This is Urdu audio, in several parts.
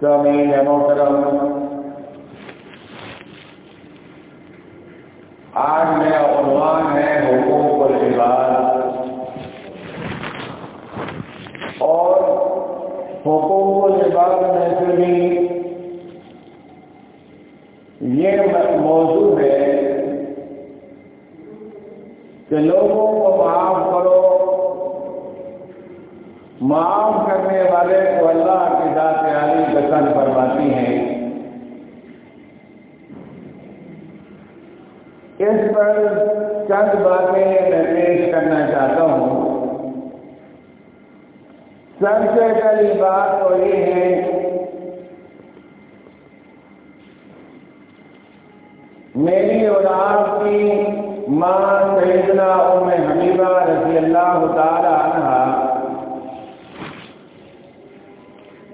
سامعین محترم آج میرا عنوان ہے حقوق العباد اور حقوق العباد میں سے بھی یہ موضوع ہے کہ لوگوں کو معاف کرو معاف کرنے والے کو اللہ کی ذات عالی پسند فرماتی ہیں اس پر چند باتیں میں پیش کرنا چاہتا ہوں سب سے پہلی بات تو یہ ہے میری اور آپ کی ماں سیدنا ام حبیبہ رضی اللہ تعالی عنہ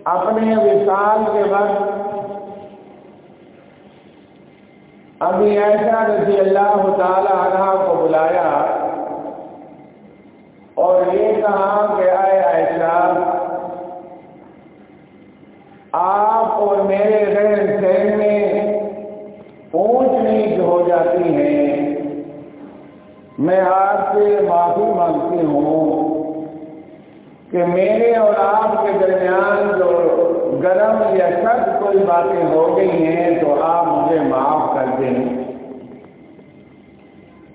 اپنے وصال کے وقت ابھی ایسا رضی اللہ تعالی عنہ کو بلایا اور یہ کہا کہ اے ایسا آپ اور میرے رہن سہن میں اونچ نیچ ہو جاتی ہیں۔ میں آپ سے معافی مانگتی ہوں کہ میرے اور آپ کے درمیان جو گرم یا سخت کوئی باتیں ہو گئی ہیں تو آپ مجھے معاف کر دیں۔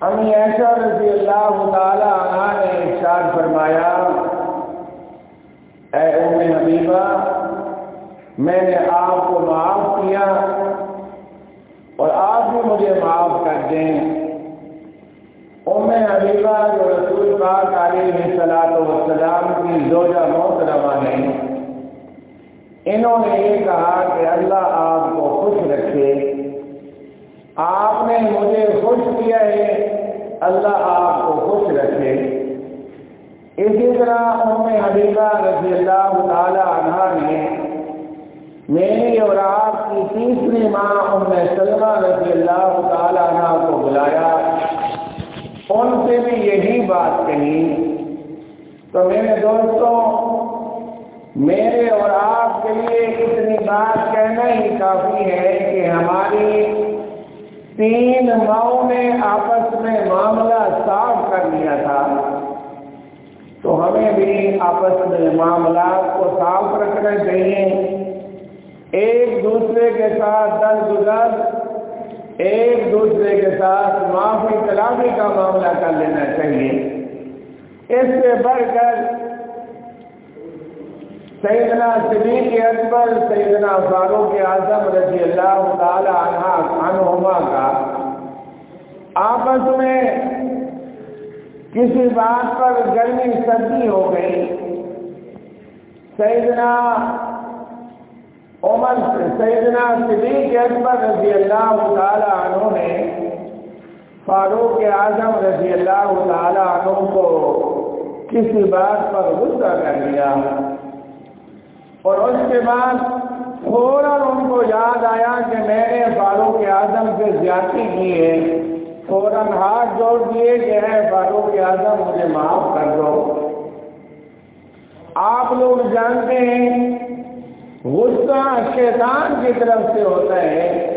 امی ایسا رضی اللہ تعالی عنہ نے ارشاد فرمایا، اے ام حبیبہ، میں نے آپ کو معاف کیا اور آپ بھی مجھے معاف کر دیں۔ ام حبیبہ جو رسول پاک علیہ صلاح وسلام کی زوجہ محترمہ ہے انہوں نے یہ کہا کہ اللہ آپ کو خوش رکھے۔ آپ نے مجھے خوش کیا ہے اللہ آپ کو خوش رکھے اسی طرح ام حبیبہ رضی اللہ تعالی عنہ نے میری اور آپ کی تیسری ماں ام سلمہ رضی اللہ تعالی عنہ کو بلایا ان سے بھی یہی بات کہی تو میرے دوستوں میرے اور آپ کے لیے اتنی بات کہنا ہی کافی ہے کہ ہماری تین ماؤں نے آپس میں معاملہ صاف کر لیا تھا تو ہمیں بھی آپس میں معاملات کو صاف رکھنا چاہیے۔ ایک دوسرے کے ساتھ دل گزر، ایک دوسرے کے ساتھ معافی تلافی کا معاملہ کر لینا چاہیے۔ اس سے بڑھ کر سیدنا صدیق اکبر، سیدنا فاروق اعظم رضی اللہ تعالی عنہما کا آپس میں کسی بات پر گرمی سردی ہو گئی۔ سیدنا عمر، سیدنا صدیق اکبر رضی اللہ تعالی عنہ نے فاروق اعظم رضی اللہ تعالی عنہ کو کسی بات پر غصہ کر لیا اور اس کے بعد فوراً ان کو یاد آیا کہ میں نے فاروق اعظم سے زیادتی کی ہے، فوراً ہاتھ جوڑ دیے کہ ہے فاروق اعظم مجھے معاف کر دو۔ آپ لوگ جانتے ہیں، غصہ شیطان کی طرف سے ہوتا ہے۔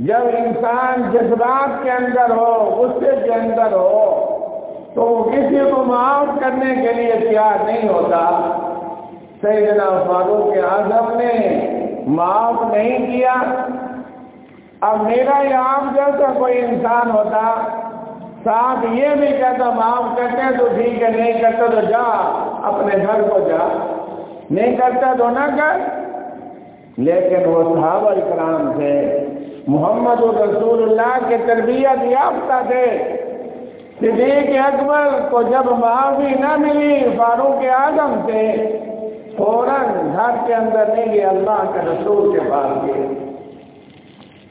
جب انسان جذبات کے اندر ہو، غصے کے اندر ہو، تو وہ کسی کو معاف کرنے کے لیے تیار نہیں ہوتا۔ سیدنا فاروق اعظم نے معاف نہیں کیا۔ اب میرا یہ عام جیسا کوئی انسان ہوتا، ساتھ یہ بھی کہتا، معاف کرتے تو ٹھیک ہے، نہیں کرتا تو جا۔ اپنے گھر کو جا۔ نہیں کرتا تو نہ کر۔ لیکن وہ صحابہ اکرام تھے محمد رسول اللہ کے تربیت یافتہ تھے۔ صدیق اکبر کو جب معافی نہ ملی، فاروق اعظم سے فوراً گھر کے اندر نہیں گئے، اللہ کے رسول کے پاس گئے۔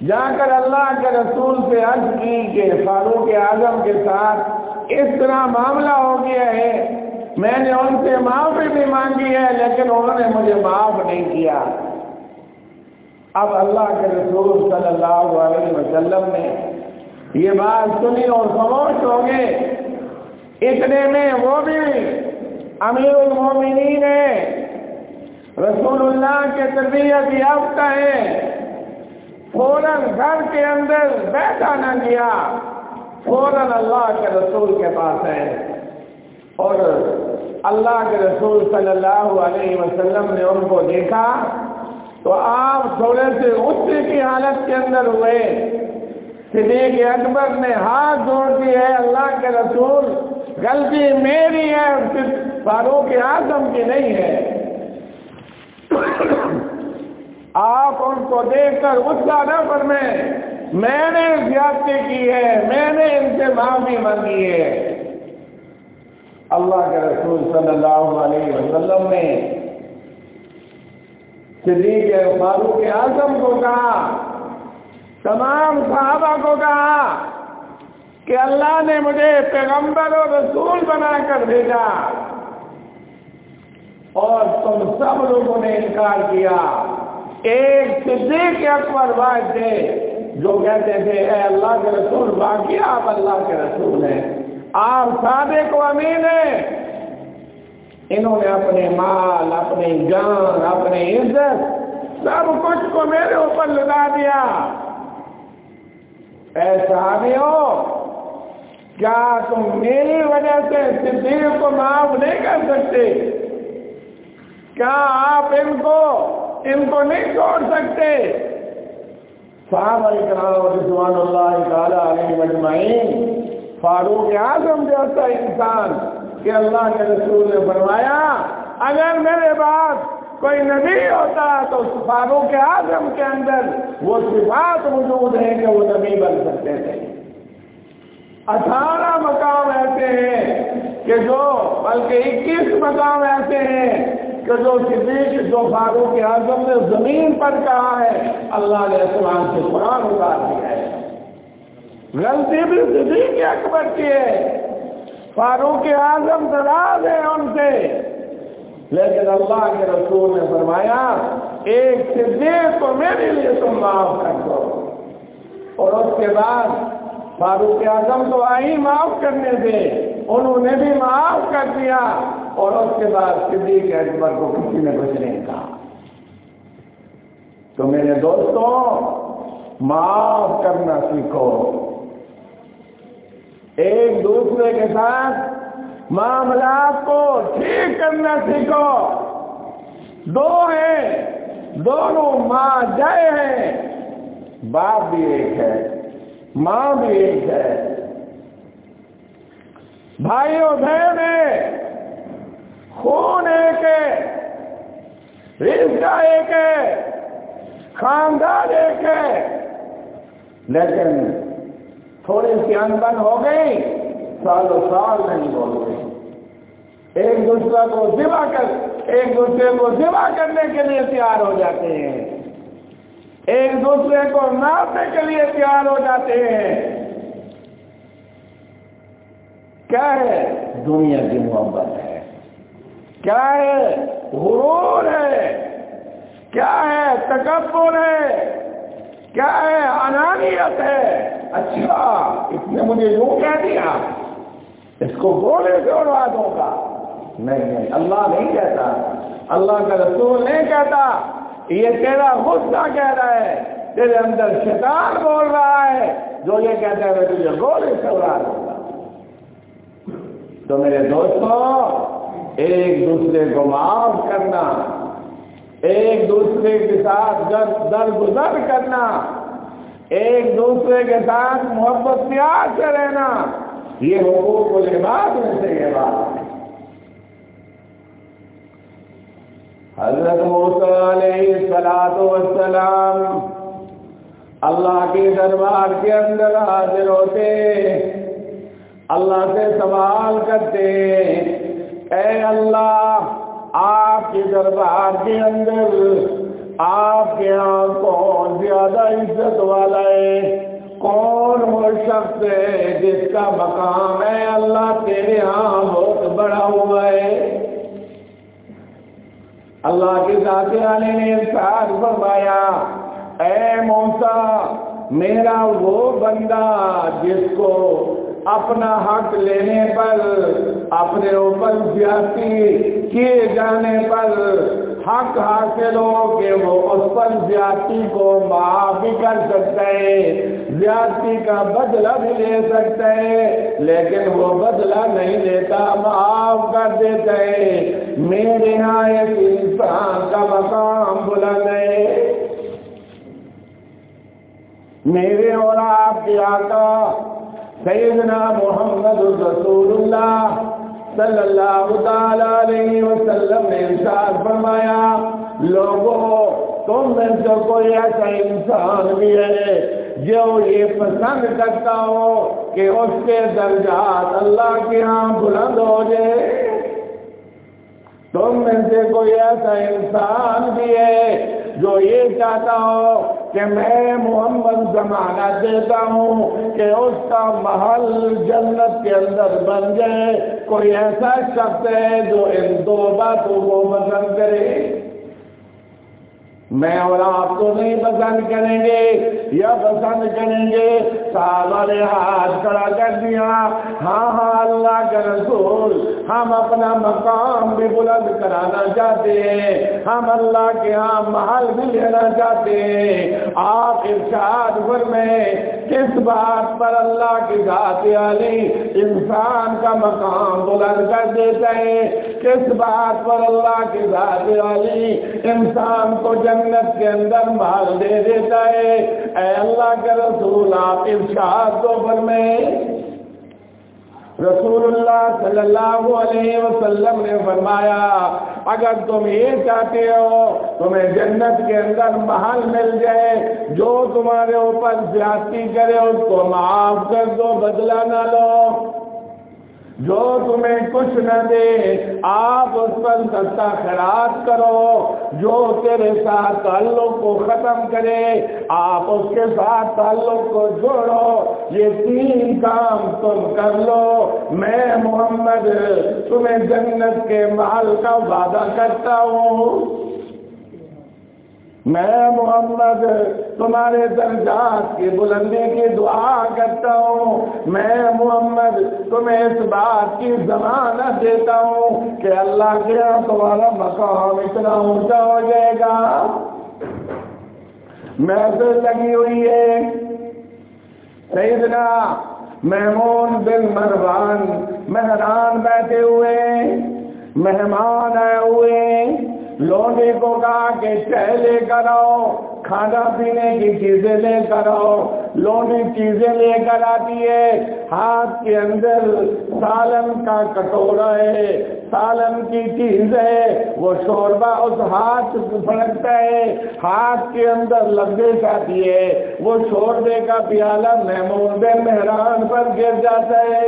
جا کر اللہ کے رسول سے عرض کی کہ فاروق اعظم کے ساتھ اس طرح معاملہ ہو گیا ہے۔ میں نے ان سے معافی بھی مانگی ہے، لیکن انہوں نے مجھے معاف نہیں کیا۔ اب اللہ کے رسول صلی اللہ علیہ وسلم نے یہ بات سنی اور خاموش ہو گئے۔ اتنے میں وہ بھی امیر المومنین ہے رسول اللہ کے تربیت یافتہ ہے فوراً گھر کے اندر بیٹھا نہ کیا فوراً اللہ کے رسول کے پاس ہے اور اللہ کے رسول صلی اللہ علیہ وسلم نے ان کو دیکھا تو آپ تھوڑے سے غصے کی حالت کے اندر ہوئے صدیق اکبر نے ہاتھ جوڑ دی ہے، اللہ کے رسول، غلطی میری ہے فاروق اعظم کی نہیں ہے۔ آپ ان کو دیکھ کر غصہ نہ پر میں میں نے زیادتی کی ہے، میں نے ان سے معافی مانگی ہے۔ اللہ کے رسول صلی اللہ علیہ وسلم نے صدیق فاروق اعظم کو کہا، تمام صحابہ کو کہا کہ اللہ نے مجھے پیغمبر و رسول بنا کر بھیجا اور تم سب لوگوں نے انکار کیا۔ ایک صدیق اکبر بات تھے جو کہتے تھے، اے اللہ کے رسول باقی آپ اللہ کے رسول ہیں۔ آپ سادے کو امین ہیں۔ انہوں نے اپنے مال، اپنی جان، اپنی عزت سب کچھ کو میرے اوپر لگا دیا۔ ایسا بھی ہو کیا تم میری وجہ سے صدیق کو معاف نہیں کر سکتے؟ کیا آپ ان کو ان کو نہیں چھوڑ سکتے؟ صاحب اکرام رضوان اللہ تعالی علیہ مجمعین فاروق اعظم جیسا انسان کہ اللہ کے رسول نے فرمایا، اگر میرے بعد کوئی نبی ہوتا تو فاروق اعظم کے اندر وہ صفات موجود ہیں کہ وہ نبی بن سکتے تھے۔ اٹھارہ مقام ایسے ہیں کہ جو بلکہ اکیس مقام ایسے ہیں کہ جو صدیق، جو فاروق اعظم نے زمین پر کہا ہے، اللہ نے اسلام سے قرآن اتار دیا ہے۔ غلطی بھی صدیق اکبر کی ہے۔ فاروق اعظم دراز ہے ان سے۔ لیکن اللہ کے رسول نے فرمایا، ایک صدیق کو میرے لیے تم معاف کر دو۔ اور اس کے بعد فاروق اعظم تو آئی معاف کرنے سے۔ انہوں نے بھی معاف کر دیا۔ اور اس کے بعد صدیق اکبر کو کسی نے کچھ نہیں کہا۔ تو میرے دوستوں معاف کرنا سیکھو۔ ایک دوسرے کے ساتھ معاملات کو ٹھیک کرنا سیکھو۔ دو ہیں، دونوں ماں جائے ہیں، باپ بھی ایک ہے، ماں بھی ایک ہے۔ بھائیوں بہن ہے، خون ایک ہے رشتہ ایک ہے، خاندان ایک ہے۔ لیکن تھوڑی سی انبن ہو گئی سال و سال نہیں بول گئی ایک دوسرے کو ذبح کر، ایک دوسرے کو ذبح کرنے کے لیے تیار ہو جاتے ہیں۔ ایک دوسرے کو مارنے کے لیے تیار ہو جاتے ہیں۔ کیا ہے؟ دنیا کی محبت ہے۔ کیا ہے؟ غرور ہے۔ کیا ہے؟ تکبر ہے۔ کیا ہے؟ انانیت ہے۔ اچھا اس نے مجھے یوں کہہ دیا۔ اس کو گولے سے اڑوا دوں گا۔ نہیں نہیں، اللہ نہیں کہتا۔ اللہ کا رسول نہیں کہتا۔ یہ تیرا غصہ کہہ رہا ہے۔ تیرے اندر شیطان بول رہا ہے۔ جو یہ کہتا ہے، میں تجھے گولے سے اڑا دوں گا۔ تو میرے دوستوں ایک دوسرے کو معاف کرنا ایک دوسرے کے ساتھ در گزر کرنا، ایک دوسرے کے ساتھ محبت پیار سے رہنا، یہ حقوق و لباس میں سے یہ بات ہے۔ حضرت علیہ سلاد وسلام اللہ کے دربار کے اندر حاضر ہوتے، اللہ سے سوال کرتے، اے اللہ آپ کے دربار کے اندر، آپ کے یہاں کون زیادہ عزت والا ہے؟ کون وہ شخص ہے جس کا مقام ہے اللہ تیرے یہاں بہت بڑا ہوا ہے؟ اللہ کے ذات والے نے ساتھ فرمایا، اے موسا میرا وہ بندہ جس کو اپنا حق لینے پر، اپنے اوپر زیادتی کیے جانے پر حق حاصل ہو کہ وہ اس پر زیادتی کو معاف بھی کر سکتا ہے، زیادتی کا بدلہ بھی لے سکتا ہے، لیکن وہ بدلہ نہیں لیتا، معاف کر دیتا ہے۔ میرے یہاں ایک انسان کا مقام بلند ہے۔ میرے اور آپ کے آقا سیدنا محمد رسول اللہ صلی اللہ تعالی علیہ وسلم نے ارشاد فرمایا لوگوں تم میں سے کوئی ایسا انسان بھی ہے جو یہ پسند کرتا ہو کہ اس کے درجات اللہ کے ہاں بلند ہو جائے، تم میں سے کوئی ایسا انسان بھی ہے جو یہ چاہتا ہو کہ میں محمد زمانہ دیتا ہوں کہ اس کا محل جنت کے اندر بن جائے۔ کوئی ایسا شخص ہے جو ان دو باتوں کو پسند کرے۔ میں اور آپ کو نہیں پسند کریں گے، یا پسند کریں گے صحابہ نے ہاتھ کھڑا کر دیا۔ ہاں ہاں اللہ کا رسول، ہم اپنا مقام بھی بلند کرانا چاہتے ہیں۔ ہم اللہ کے ہاں محل بھی لینا چاہتے ہیں۔ آپ ارشاد پر میں کس بات پر اللہ کی ذات علی انسان کا مقام بلند کر دیتا ہے؟ کس بات پر اللہ کی ذات علی انسان کو جنت کے اندر محل دے دیتا ہے؟ اللہ کے رسول آپ ارشاد کو فرمائے۔ رسول اللہ صلی اللہ علیہ وسلم نے فرمایا، اگر تم یہ چاہتے ہو، تمہیں جنت کے اندر محل مل جائے، جو تمہارے اوپر زیادتی کرے، اس کو معاف کر دو بدلا نہ لو۔ جو تمہیں کچھ نہ دے، آپ اس پر سستا خیرات کرو۔ جو تیرے ساتھ تعلق کو ختم کرے، آپ اس کے ساتھ تعلق کو جوڑو۔ یہ تین کام تم کر لو۔ میں محمد تمہیں جنت کے محل کا وعدہ کرتا ہوں۔ میں محمد تمہارے درجات کی بلندی کی دعا کرتا ہوں۔ میں محمد تمہیں اس بات کی ضمانت دیتا ہوں کہ اللہ کے یہاں تمہارا مقام اتنا اونچا ہو جائے گا۔ محفل لگی ہوئی ہے۔ سیدنا محمود بن مروان مہران بیٹھے ہوئے مہمان آئے ہوئے لونے کو کہا کہ چہ لے کر آؤ کھانا پینے کی چیزیں لے کر آؤ لونی چیزیں لے کر آتی ہے، ہاتھ کے اندر سالن کا کٹورا ہے، سالن کی چیز ہے، وہ شوربہ اس ہاتھ پھڑکتا ہے، ہاتھ کے اندر لگے جاتی ہے، وہ شوربے کا پیالہ محمود مہران پر گر جاتا ہے۔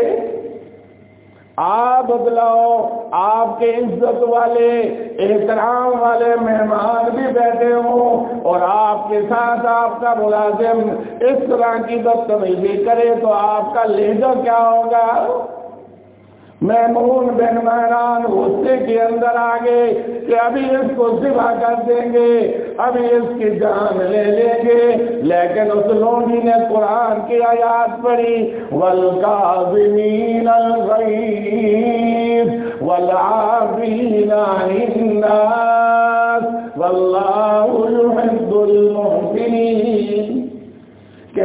آپ بدلاؤ آپ کے عزت والے، احترام والے مہمان بھی بیٹھے ہوں اور آپ کے ساتھ آپ کا ملازم اس طرح کی بدتمیزی کرے تو آپ کا لہجہ کیا ہوگا؟ محمون بن مہران غصے کے اندر آگے کہ ابھی اس کو سوا کر دیں گے، ابھی اس کی جان لے لیں گے۔ لیکن اس لوگی نے قرآن کی آیات پڑھی ول الغیب والعافین عن الناس واللہ يحب المحسنین کہ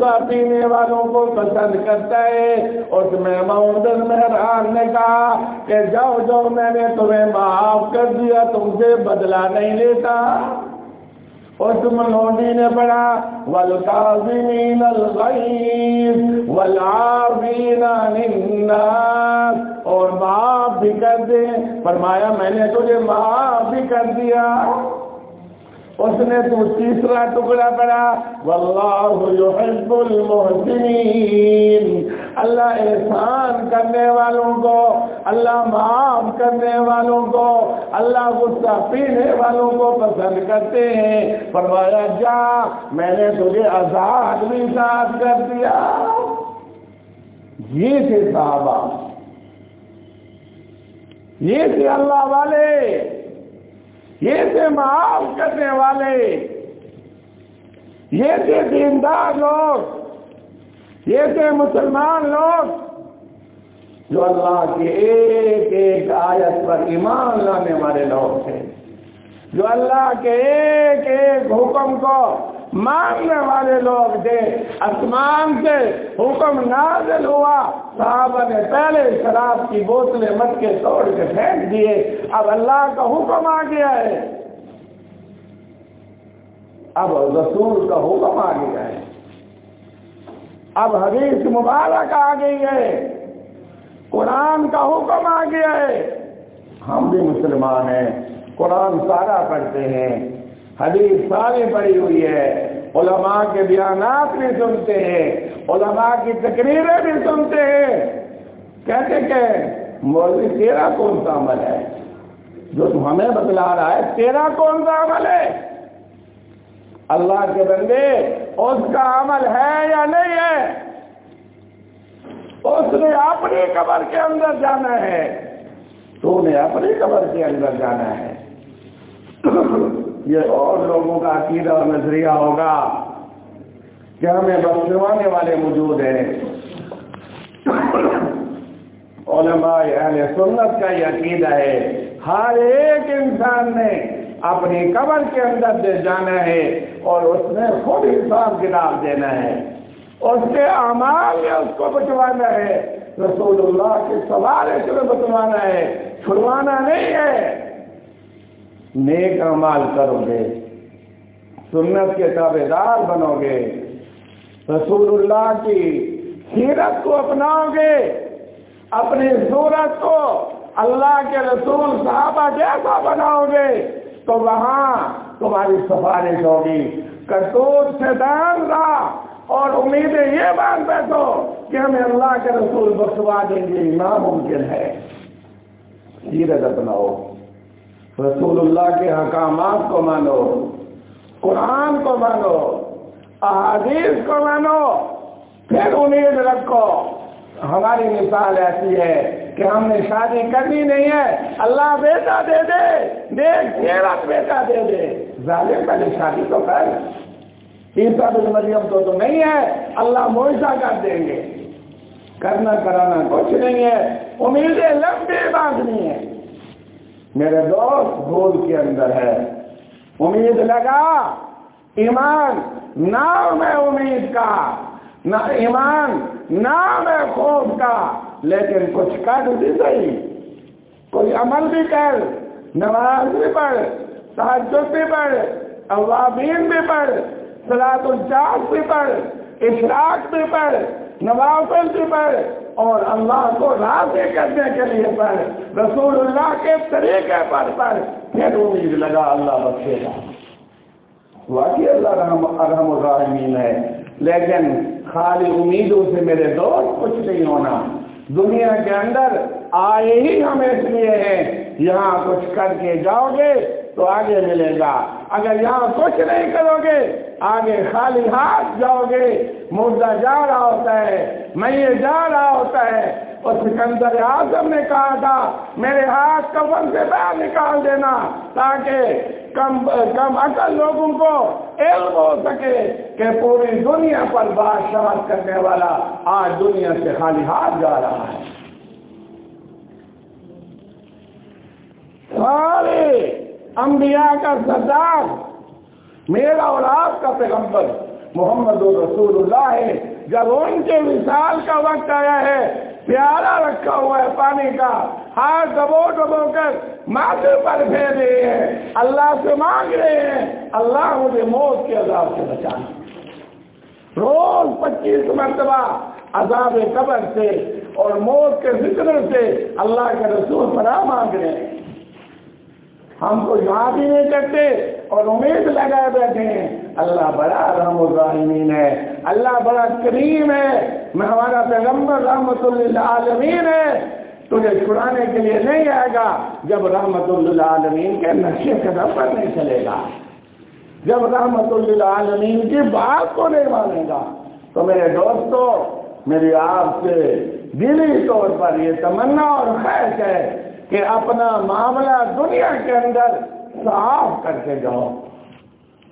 اللہ پینے والوں کو پسند کرتا ہے۔ اس میں مہران نے کہا کہ جاؤ جاؤ میں نے تمہیں معاف کر دیا، تم سے بدلہ نہیں لیتا۔ اس منوڈی نے پڑھا والکاظمین الغیب والعافین عن الناس۔ اور معاف بھی کر دیں فرمایا، میں نے تجھے معاف بھی کر دیا۔ اس نے تو تیسرا ٹکڑا پڑا۔ واللہ يحب المحسنین۔ اللہ احسان کرنے والوں کو، اللہ معاف کرنے والوں کو، اللہ غصہ پینے والوں کو پسند کرتے ہیں۔ فرمایا، جا، میں نے تجھے آزاد بھی ساتھ کر دیا۔ یہ تھے صحابہ۔ یہ تھے اللہ والے۔ یہ تھے معاف کرنے والے، یہ تھے دیندار لوگ، یہ تھے مسلمان لوگ، جو اللہ کے ایک ایک آیت پر ایمان لانے والے لوگ تھے، جو اللہ کے ایک ایک حکم کو ماننے والے لوگ تھے آسمان سے حکم نازل ہوا۔ صحابہ نے پہلے شراب کی بوتلیں مت کے توڑ کے پھینک دیے۔ اب اللہ کا حکم آ گیا ہے۔ اب رسول کا حکم آ گیا ہے۔ اب حدیث مبارک آ گئی ہے۔ قرآن کا حکم آ گیا ہے۔ ہم بھی مسلمان ہیں۔ قرآن سارا پڑھتے ہیں۔ حدیث ساری پڑی ہوئی ہے۔ علماء کے بیانات بھی سنتے ہیں۔ علماء کی تقریریں بھی سنتے ہیں۔ کہتے کہ مولوی، تیرا کون سا عمل ہے؟ جو تم ہمیں بتلا رہا ہے، تیرا کون سا عمل ہے؟ اللہ کے بندے، اس کا عمل ہے یا نہیں ہے؟ اس نے اپنی قبر کے اندر جانا ہے۔ تو نے اپنی قبر کے اندر جانا ہے۔ یہ اور لوگوں کا عقیدہ اور نظریہ ہوگا کہ ہمیں بخشوانے والے موجود ہیں۔ علماء اہل سنت کا یہ عقیدہ ہے، ہر ایک انسان نے اپنی قبر کے اندر دے جانا ہے اور اس نے خود حساب کتاب دینا ہے۔ اس کے اعمال میں اس کو بچوانا ہے۔ رسول اللہ کے سوال اس میں بچوانا ہے چھڑوانا نہیں ہے۔ نیک امال کرو گے۔ سنت کے تابے دار بنو گے۔ رسول اللہ کی سیرت کو اپناؤ گے۔ اپنی صورت کو اللہ کے رسول صحابہ جیسا بناؤ گے۔ تو وہاں تمہاری سفارش ہوگی۔ کرتوت سے دان رہا اور امیدیں یہ بات بیٹھو کہ ہمیں اللہ کے رسول بخشوا دیں گے۔ ناممکن ہے۔ سیرت اپناؤ۔ رسول اللہ کے حکامات کو مانو، قرآن کو مانو، احادیث کو مانو، پھر امید رکھو۔ ہماری مثال ایسی ہے کہ ہم نے شادی کرنی نہیں ہے، اللہ بیٹا دے دے دیکھ وقت بیٹا دے دے۔ ظالم پہلے شادی تو کر۔ عیسا بن مریم تو تو نہیں ہے، اللہ معاوضہ کر دیں گے۔ کرنا کرانا کچھ نہیں ہے، امیدیں لمبی باندھنی ہے میرے دوست گود کے اندر ہے۔ امید لگا۔ ایمان، نام ہے امید کا۔ نہ ایمان، نام ہے خوف کا۔ لیکن کچھ کر بھی صحیح کوئی عمل بھی کر، نماز بھی پڑھ تحجد بھی پڑھ اوابین بھی پڑھ سلاد الجاس بھی پڑھ، اشراق بھی پڑھ نوافل بھی پڑھ اور اللہ کو راضی کرنے کے لیے پڑھ رسول اللہ کے طریقے پر پڑھ پھر امید لگا اللہ بخشے گا۔ واقعی اللہ رحم ارحم الرحمین ہے۔ لیکن خالی امیدوں سے میرے دوست کچھ نہیں ہونا۔ دنیا کے اندر آئے ہی ہم اس لیے ہیں۔ یہاں کچھ کر کے جاؤ گے تو آگے ملے گا۔ اگر یہاں کچھ نہیں کرو گے، آگے خالی ہاتھ جاؤ گے۔ مردہ جا رہا ہوتا ہے، میں یہ جا رہا ہوتا ہے۔ اور سکندر اعظم نے کہا تھا، میرے ہاتھ کفن سے باہر نکال دینا تاکہ کم کم عقل لوگوں کو علم ہو سکے کہ پوری دنیا پر بادشاہ کرنے والا آج دنیا سے خالی ہاتھ جا رہا ہے۔ سارے انبیاء کا سردار، میرا اور آپ کا پیغمبر محمد رسول اللہ ہے۔ جب ان کے وصال کا وقت آیا ہے پیارا رکھا ہوا ہے پانی کا، ہاتھ دبو دبو کر ماتھے پر پھیر رہے ہیں۔ اللہ سے مانگ رہے ہیں۔ اللہ مجھے موت کے عذاب سے بچانا۔ روز پچیس مرتبہ عذاب قبر سے اور موت کے ذکر سے اللہ کے رسول پناہ مانگ رہے ہیں۔ ہم کو یاد ہی نہیں کرتے اور امید لگائے بیٹھے ہیں۔ اللہ بڑا رحم الرحمین ہے۔ اللہ بڑا کریم ہے۔ میں ہمارا پیغمبر رحمت اللہ عالمین ہے۔ تجھے چھڑانے کے لیے نہیں آئے گا جب رحمت اللہ عالمین کے نقشے قدم پر نہیں چلے گا۔ جب رحمت اللہ عالمین کی بات کو نہیں مانے گا۔ تو میرے دوستو، میری آپ سے دلی طور پر یہ تمنا اور خواہش ہے کہ اپنا معاملہ دنیا کے اندر صاف کر کے جاؤ۔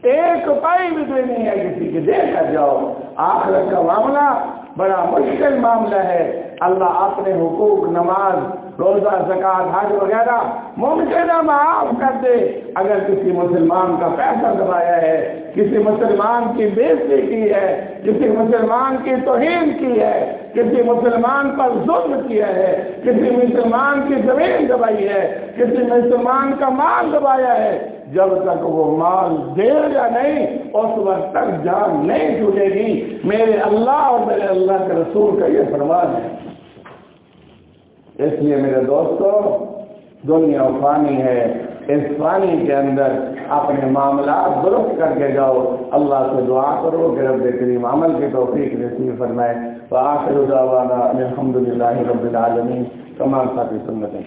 ایک پائی بھی کوئی نہیں ہے کسی کے دے کر جاؤ۔ آخرت کا معاملہ بڑا مشکل معاملہ ہے۔ اللہ اپنے حقوق، نماز روزہ، زکات، حج وغیرہ ممکن معاف کر دے۔ اگر کسی مسلمان کا پیسہ دبایا ہے، کسی مسلمان کی بےزتی کی ہے، کسی مسلمان کی توہین کی ہے، کسی مسلمان پر ظلم کیا ہے، کسی مسلمان کی زمین دبائی ہے، کسی مسلمان کا مال دبایا ہے، جب تک وہ مال دے گا نہیں، اس وقت تک جان نہیں چھوٹے گی۔ میرے اللہ اور میرے اللہ کے رسول کا یہ فرمان ہے۔ اس لیے میرے دوستو، دنیا فانی ہے۔ اس فانی کے اندر اپنے معاملات درست کر کے جاؤ۔ اللہ سے دعا کرو، کہ رب کریم عمل کی توفیق نصیب فرمائے۔ وآخر دعوانا الحمد للہ رب العالمین تمام ساتھی سنتیں